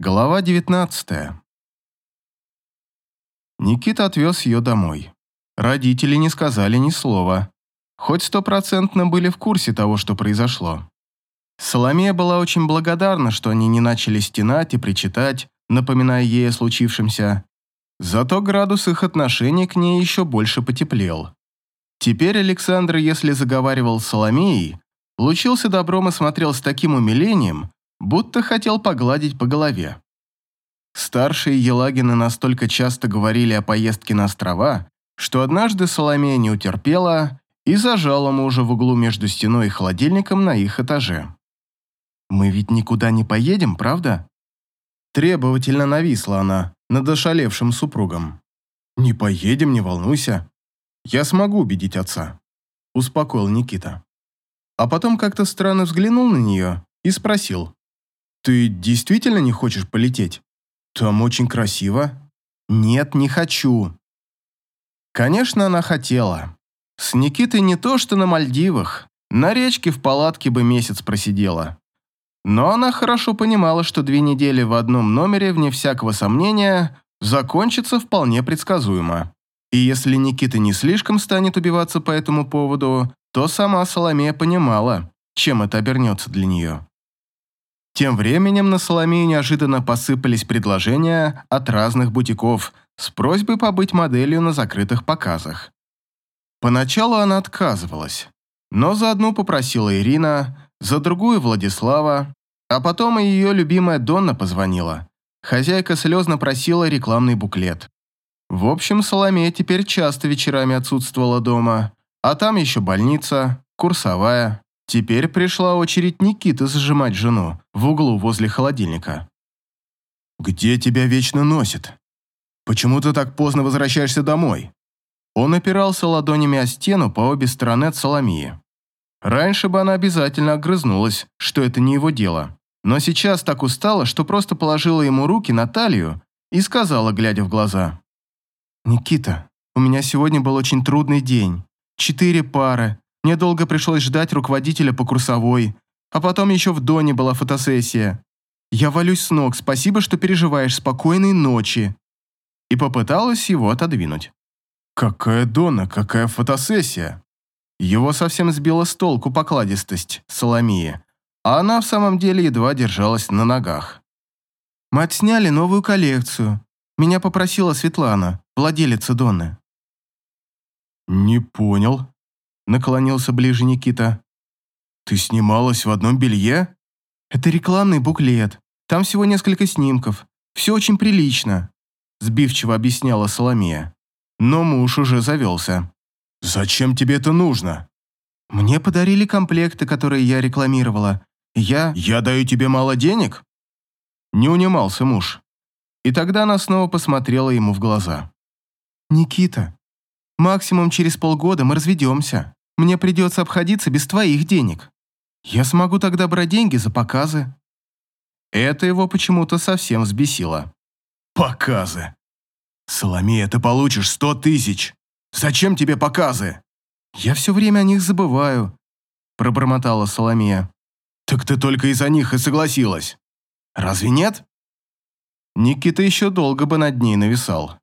Глава 19 Никита отвез ее домой. Родители не сказали ни слова, хоть стопроцентно были в курсе того, что произошло. Соломея была очень благодарна, что они не начали стенать и причитать, напоминая ей о случившемся. Зато градус их отношений к ней еще больше потеплел. Теперь Александр, если заговаривал с Соломеей, лучился добром и смотрел с таким умилением, будто хотел погладить по голове. Старшие Елагины настолько часто говорили о поездке на острова, что однажды Соломея не утерпела и зажала мужа в углу между стеной и холодильником на их этаже. «Мы ведь никуда не поедем, правда?» Требовательно нависла она над ошалевшим супругом. «Не поедем, не волнуйся. Я смогу убедить отца», – успокоил Никита. А потом как-то странно взглянул на нее и спросил. «Ты действительно не хочешь полететь? Там очень красиво». «Нет, не хочу». Конечно, она хотела. С Никитой не то, что на Мальдивах. На речке в палатке бы месяц просидела. Но она хорошо понимала, что две недели в одном номере, вне всякого сомнения, закончатся вполне предсказуемо. И если Никита не слишком станет убиваться по этому поводу, то сама Соломея понимала, чем это обернется для нее. Тем временем на Соломею неожиданно посыпались предложения от разных бутиков с просьбой побыть моделью на закрытых показах. Поначалу она отказывалась, но за одну попросила Ирина, за другую Владислава, а потом и ее любимая Донна позвонила. Хозяйка слезно просила рекламный буклет. В общем, Соломея теперь часто вечерами отсутствовала дома, а там еще больница, курсовая, Теперь пришла очередь Никиты зажимать жену в углу возле холодильника. «Где тебя вечно носит? Почему ты так поздно возвращаешься домой?» Он опирался ладонями о стену по обе стороны от Соломии. Раньше бы она обязательно огрызнулась, что это не его дело. Но сейчас так устала, что просто положила ему руки на талию и сказала, глядя в глаза. «Никита, у меня сегодня был очень трудный день. Четыре пары, мне долго пришлось ждать руководителя по курсовой, а потом еще в Доне была фотосессия. Я валюсь с ног, спасибо, что переживаешь, спокойной ночи. И попыталась его отодвинуть. Какая Дона, какая фотосессия? Его совсем сбила с толку покладистость Соломии, а она в самом деле едва держалась на ногах. Мы отсняли новую коллекцию. Меня попросила Светлана, владелица Доны. «Не понял», наклонился ближе Никита. «Ты снималась в одном белье?» «Это рекламный буклет. Там всего несколько снимков. Все очень прилично», сбивчиво объясняла Соломея. Но муж уже завелся. «Зачем тебе это нужно?» «Мне подарили комплекты, которые я рекламировала. Я...» «Я даю тебе мало денег?» Не унимался муж. И тогда она снова посмотрела ему в глаза. «Никита, максимум через полгода мы разведемся. Мне придется обходиться без твоих денег. Я смогу тогда брать деньги за показы». Это его почему-то совсем взбесило. «Показы? Соломея, ты получишь сто тысяч. Зачем тебе показы?» «Я все время о них забываю», – пробормотала Соломея. «Так ты только из-за них и согласилась. Разве нет?» Никита еще долго бы над ней нависал.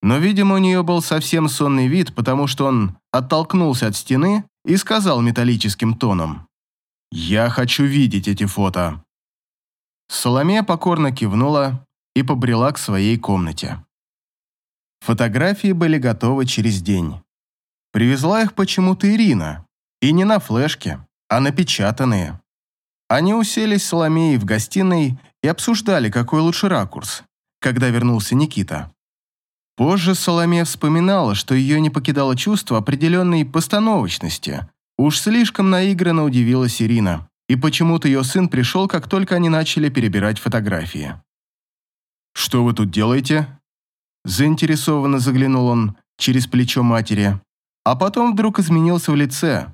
Но, видимо, у нее был совсем сонный вид, потому что он оттолкнулся от стены и сказал металлическим тоном. «Я хочу видеть эти фото». Соломея покорно кивнула и побрела к своей комнате. Фотографии были готовы через день. Привезла их почему-то Ирина. И не на флешке, а напечатанные. Они уселись с Соломеей в гостиной и обсуждали, какой лучше ракурс, когда вернулся Никита. Позже Соломея вспоминала, что ее не покидало чувство определенной постановочности. Уж слишком наигранно удивилась Ирина, и почему-то ее сын пришел, как только они начали перебирать фотографии. «Что вы тут делаете?» Заинтересованно заглянул он через плечо матери, а потом вдруг изменился в лице.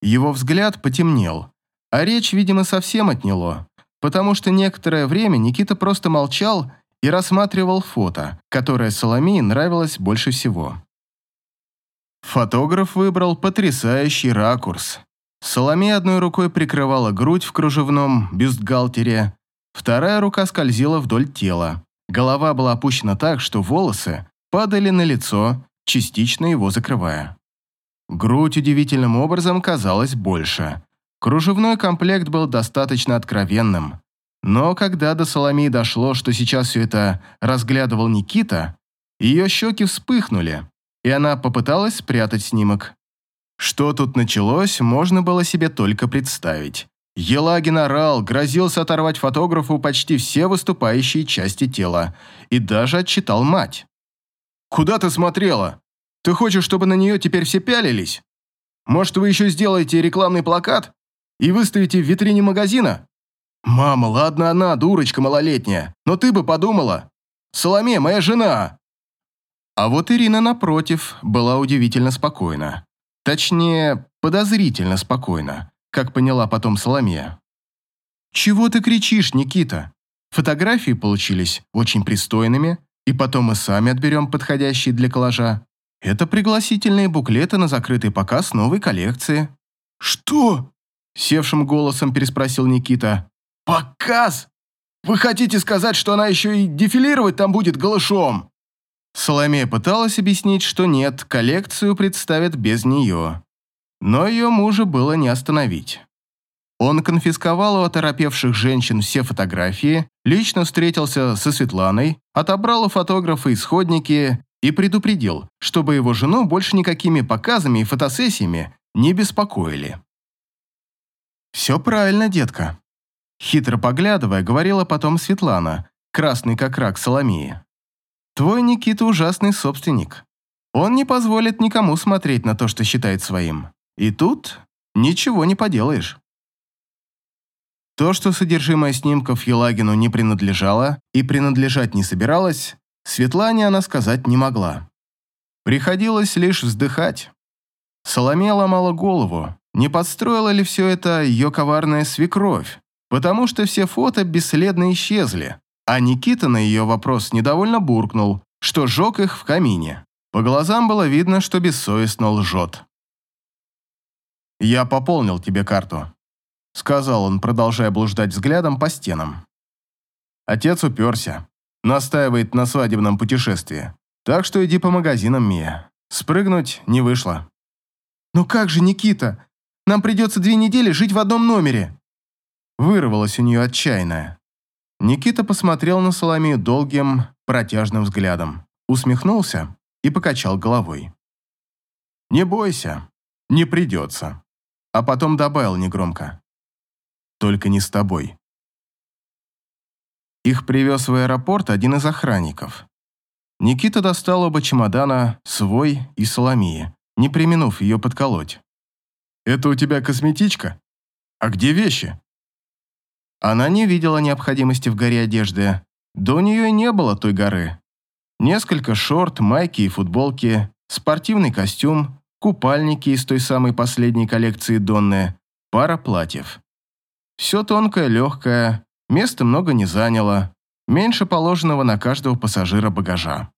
Его взгляд потемнел, а речь, видимо, совсем отняло, потому что некоторое время Никита просто молчал и рассматривал фото, которое Соломии нравилось больше всего. Фотограф выбрал потрясающий ракурс. Соломея одной рукой прикрывала грудь в кружевном бюстгальтере, Вторая рука скользила вдоль тела. Голова была опущена так, что волосы падали на лицо, частично его закрывая. Грудь удивительным образом казалась больше. Кружевной комплект был достаточно откровенным. Но когда до Соломии дошло, что сейчас все это разглядывал Никита, ее щеки вспыхнули, и она попыталась спрятать снимок. Что тут началось, можно было себе только представить. Елагин орал, грозился оторвать фотографу почти все выступающие части тела и даже отчитал мать. «Куда ты смотрела? Ты хочешь, чтобы на нее теперь все пялились? Может, вы еще сделаете рекламный плакат и выставите в витрине магазина? Мама, ладно она, дурочка малолетняя, но ты бы подумала. Соломе, моя жена!» А вот Ирина, напротив, была удивительно спокойна. Точнее, подозрительно спокойна, как поняла потом Соломея. «Чего ты кричишь, Никита? Фотографии получились очень пристойными, и потом мы сами отберем подходящие для коллажа. Это пригласительные буклеты на закрытый показ новой коллекции». «Что?» – севшим голосом переспросил Никита. «Показ? Вы хотите сказать, что она еще и дефилировать там будет голышом?» Соломея пыталась объяснить, что нет, коллекцию представят без нее. Но ее мужа было не остановить. Он конфисковал у оторопевших женщин все фотографии, лично встретился со Светланой, отобрал у фотографа исходники и предупредил, чтобы его жену больше никакими показами и фотосессиями не беспокоили. «Все правильно, детка», — хитро поглядывая, говорила потом Светлана, красный как рак Соломии. Твой Никита ужасный собственник. Он не позволит никому смотреть на то, что считает своим. И тут ничего не поделаешь. То, что содержимое снимков Елагину не принадлежало и принадлежать не собиралось, Светлане она сказать не могла. Приходилось лишь вздыхать. Соломея ломала голову, не подстроила ли все это ее коварная свекровь, потому что все фото бесследно исчезли, а Никита на ее вопрос недовольно буркнул, что жег их в камине. По глазам было видно, что бессовестно лжет. «Я пополнил тебе карту», — сказал он, продолжая блуждать взглядом по стенам. Отец уперся, настаивает на свадебном путешествии. Так что иди по магазинам, Мия. Спрыгнуть не вышло. «Ну как же, Никита? Нам придется две недели жить в одном номере!» Вырвалась у нее отчаянная. Никита посмотрел на Соломею долгим, протяжным взглядом, усмехнулся и покачал головой. «Не бойся, не придется». А потом добавил негромко. «Только не с тобой». Их привез в аэропорт один из охранников. Никита достал оба чемодана, свой и Соломии, не применув ее подколоть. «Это у тебя косметичка? А где вещи?» Она не видела необходимости в горе одежды. До нее не было той горы. Несколько шорт, майки и футболки, спортивный костюм, купальники из той самой последней коллекции Донны, пара платьев. Все тонкое, легкое, места много не заняло, меньше положенного на каждого пассажира багажа.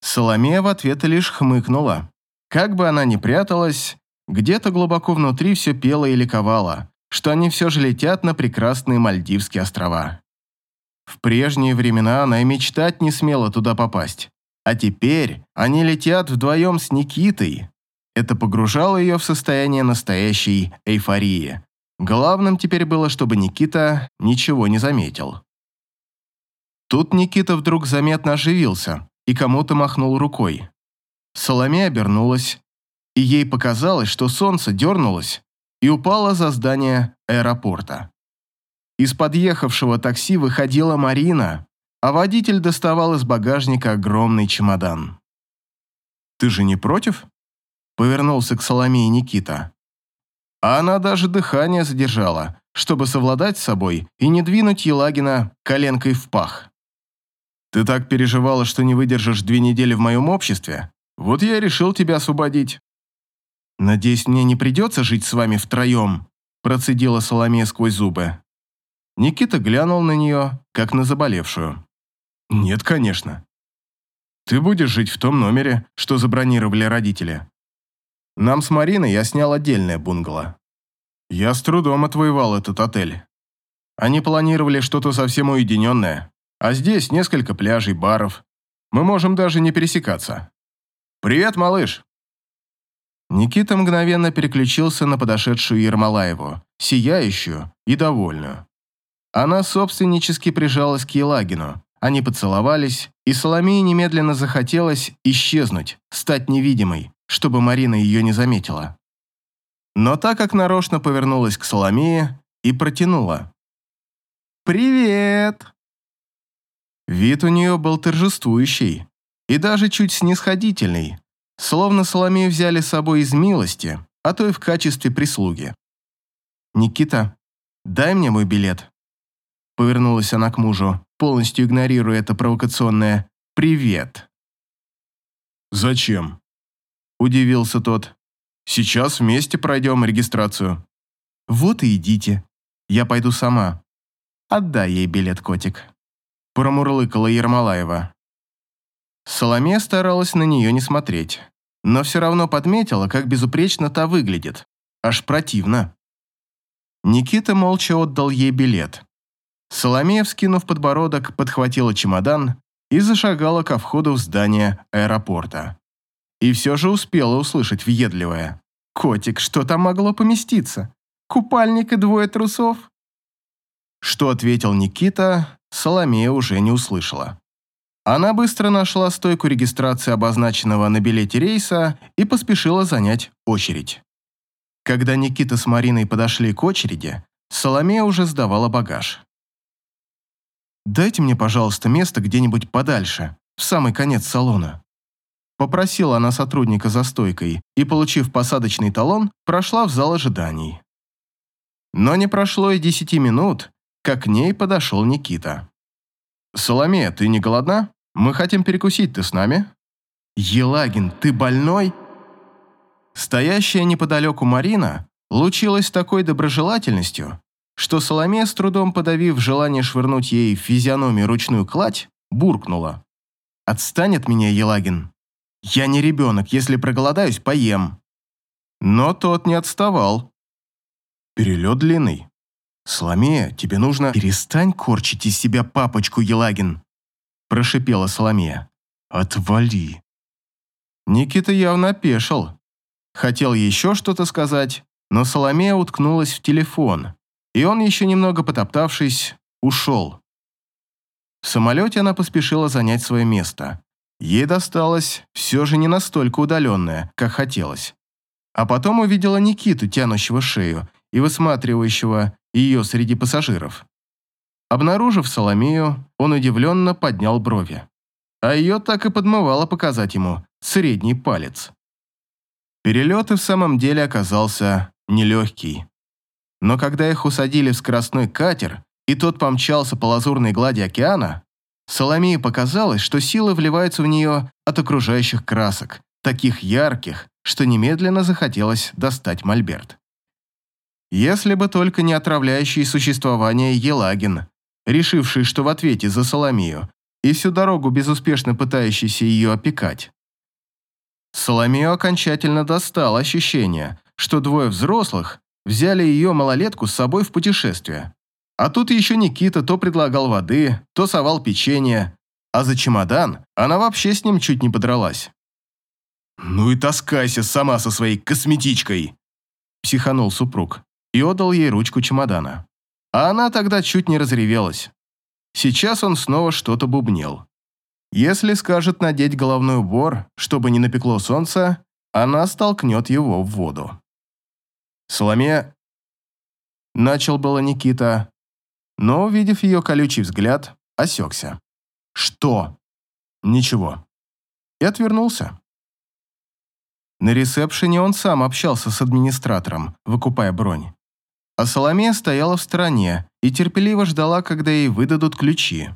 Соломея в ответ лишь хмыкнула. Как бы она ни пряталась, где-то глубоко внутри все пело и ликовало что они все же летят на прекрасные Мальдивские острова. В прежние времена она и мечтать не смела туда попасть. А теперь они летят вдвоем с Никитой. Это погружало ее в состояние настоящей эйфории. Главным теперь было, чтобы Никита ничего не заметил. Тут Никита вдруг заметно оживился и кому-то махнул рукой. Соломея обернулась, и ей показалось, что солнце дернулось и упала за здание аэропорта. Из подъехавшего такси выходила Марина, а водитель доставал из багажника огромный чемодан. «Ты же не против?» — повернулся к Соломее Никита. А она даже дыхание задержала, чтобы совладать с собой и не двинуть Елагина коленкой в пах. «Ты так переживала, что не выдержишь две недели в моем обществе? Вот я и решил тебя освободить». «Надеюсь, мне не придется жить с вами втроем», процедила Соломея сквозь зубы. Никита глянул на нее, как на заболевшую. «Нет, конечно. Ты будешь жить в том номере, что забронировали родители. Нам с Мариной я снял отдельное бунгало. Я с трудом отвоевал этот отель. Они планировали что-то совсем уединенное, а здесь несколько пляжей, баров. Мы можем даже не пересекаться. Привет, малыш!» Никита мгновенно переключился на подошедшую Ермолаеву, сияющую и довольную. Она собственнически прижалась к Елагину. Они поцеловались, и Соломее немедленно захотелось исчезнуть, стать невидимой, чтобы Марина ее не заметила. Но так как нарочно повернулась к Соломее и протянула. «Привет!» Вид у нее был торжествующий и даже чуть снисходительный, словно Соломею взяли с собой из милости, а то и в качестве прислуги. «Никита, дай мне мой билет», — повернулась она к мужу, полностью игнорируя это провокационное «привет». «Зачем?» – удивился тот. «Сейчас вместе пройдем регистрацию». «Вот и идите. Я пойду сама. Отдай ей билет, котик», – промурлыкала Ермолаева. Соломея старалась на нее не смотреть, но все равно подметила, как безупречно та выглядит. Аж противно. Никита молча отдал ей билет. Соломея, вскинув подбородок, подхватила чемодан и зашагала ко входу в здание аэропорта. И все же успела услышать въедливое. «Котик, что там могло поместиться? Купальник и двое трусов?» Что ответил Никита, Соломея уже не услышала. Она быстро нашла стойку регистрации обозначенного на билете рейса и поспешила занять очередь. Когда Никита с Мариной подошли к очереди, Соломея уже сдавала багаж. «Дайте мне, пожалуйста, место где-нибудь подальше, в самый конец салона». Попросила она сотрудника за стойкой и, получив посадочный талон, прошла в зал ожиданий. Но не прошло и десяти минут, как к ней подошел Никита. «Соломея, ты не голодна? Мы хотим перекусить, ты с нами?» «Елагин, ты больной?» Стоящая неподалеку Марина лучилась такой доброжелательностью, что Соломея, с трудом подавив желание швырнуть ей в физиономию ручную кладь, буркнула. «Отстань от меня, Елагин. Я не ребенок, если проголодаюсь, поем». Но тот не отставал. Перелет длинный. «Соломея, тебе нужно...» «Перестань корчить из себя папочку, Елагин!» Прошипела Соломея. «Отвали!» Никита явно опешил. Хотел еще что-то сказать, но Соломея уткнулась в телефон, и он, еще немного потоптавшись, ушел. В самолете она поспешила занять свое место. Ей досталось все же не настолько удаленное, как хотелось. А потом увидела Никиту, тянущего шею и высматривающего ее среди пассажиров. Обнаружив Соломею, он удивленно поднял брови. А ее так и подмывало показать ему средний палец. Перелет и в самом деле оказался нелегкий. Но когда их усадили в скоростной катер, и тот помчался по лазурной глади океана, Соломее показалось, что силы вливаются в нее от окружающих красок, таких ярких, что немедленно захотелось достать мольберт. Если бы только не отравляющий существование Елагин, решивший, что в ответе за Соломию, и всю дорогу безуспешно пытающийся ее опекать. Соломею окончательно достало ощущение, что двое взрослых взяли ее малолетку с собой в путешествие. А тут еще Никита то предлагал воды, то совал печенье, а за чемодан она вообще с ним чуть не подралась. «Ну и таскайся сама со своей косметичкой!» психанул супруг и отдал ей ручку чемодана. А она тогда чуть не разревелась. Сейчас он снова что-то бубнил. Если скажет надеть головной убор, чтобы не напекло солнце, она столкнет его в воду. Соломея... Начал было Никита, но, увидев ее колючий взгляд, осекся. «Что?» «Ничего». И отвернулся. На ресепшене он сам общался с администратором, выкупая бронь. А Соломея стояла в стороне и терпеливо ждала, когда ей выдадут ключи.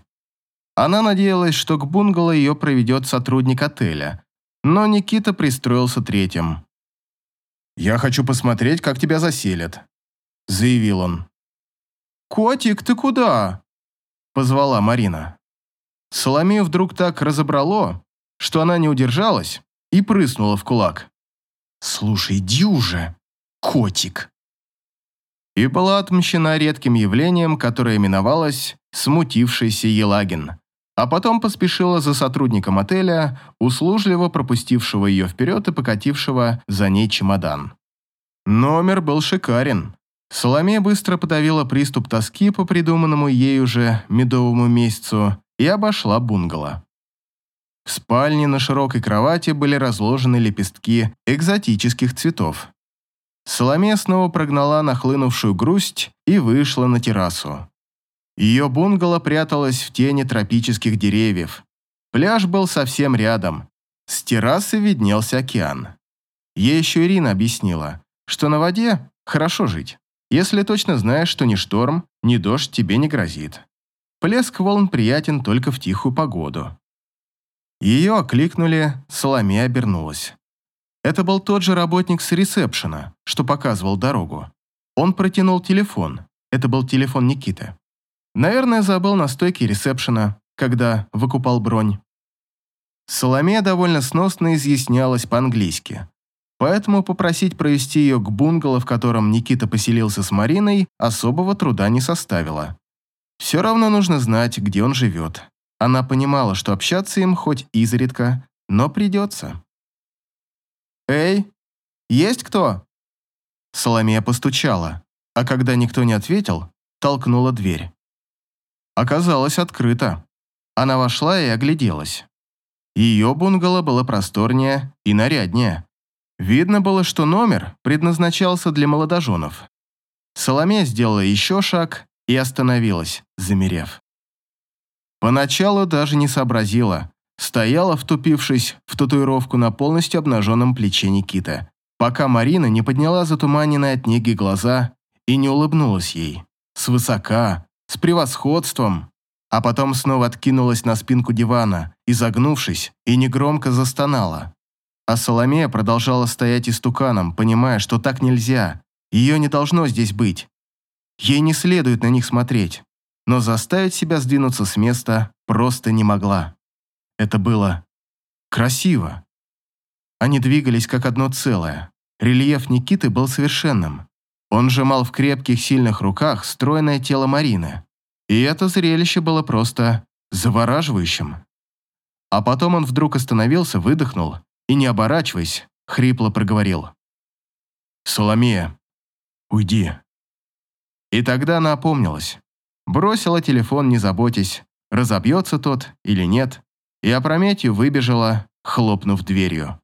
Она надеялась, что к бунгало ее проведет сотрудник отеля, но Никита пристроился третьим. «Я хочу посмотреть, как тебя заселят», — заявил он. «Котик, ты куда?» – позвала Марина. Соломею вдруг так разобрало, что она не удержалась и прыснула в кулак. «Слушай, иди уже, котик!» И была отмщена редким явлением, которое именовалось «смутившийся Елагин», а потом поспешила за сотрудником отеля, услужливо пропустившего ее вперед и покатившего за ней чемодан. Номер был шикарен. Соломея быстро подавила приступ тоски по придуманному ей уже медовому месяцу и обошла бунгало. В спальне на широкой кровати были разложены лепестки экзотических цветов. Соломея снова прогнала нахлынувшую грусть и вышла на террасу. Ее бунгало пряталось в тени тропических деревьев. Пляж был совсем рядом. С террасы виднелся океан. Ей еще Ирина объяснила, что на воде хорошо жить, если точно знаешь, что ни шторм, ни дождь тебе не грозит. Плеск волн приятен только в тихую погоду. Ее окликнули, Соломея обернулась. Это был тот же работник с ресепшена, что показывал дорогу. Он протянул телефон. Это был телефон Никиты. Наверное, забыл на стойке ресепшена, когда выкупал бронь. Соломея довольно сносно изъяснялась по-английски. Поэтому попросить провести ее к бунгало, в котором Никита поселился с Мариной, особого труда не составило. Все равно нужно знать, где он живет. Она понимала, что общаться им хоть изредка, но придется. «Эй, есть кто?» Соломея постучала, а когда никто не ответил, толкнула дверь. Оказалось открыто. Она вошла и огляделась. Ее бунгало было просторнее и наряднее. Видно было, что номер предназначался для молодоженов. Соломея сделала еще шаг и остановилась, замерев. Поначалу даже не сообразила. Стояла, втупившись в татуировку на полностью обнаженном плече Никиты, пока Марина не подняла затуманенные от неги глаза и не улыбнулась ей. Свысока, с превосходством, а потом снова откинулась на спинку дивана, изогнувшись, и негромко застонала. А Соломея продолжала стоять истуканом, понимая, что так нельзя, ее не должно здесь быть. Ей не следует на них смотреть но заставить себя сдвинуться с места просто не могла. Это было красиво. Они двигались как одно целое. Рельеф Никиты был совершенным. Он сжимал в крепких, сильных руках стройное тело Марины. И это зрелище было просто завораживающим. А потом он вдруг остановился, выдохнул и, не оборачиваясь, хрипло проговорил. «Соломея, уйди». И тогда она опомнилась. Бросила телефон, не заботясь, разобьется тот или нет, и опрометью выбежала, хлопнув дверью.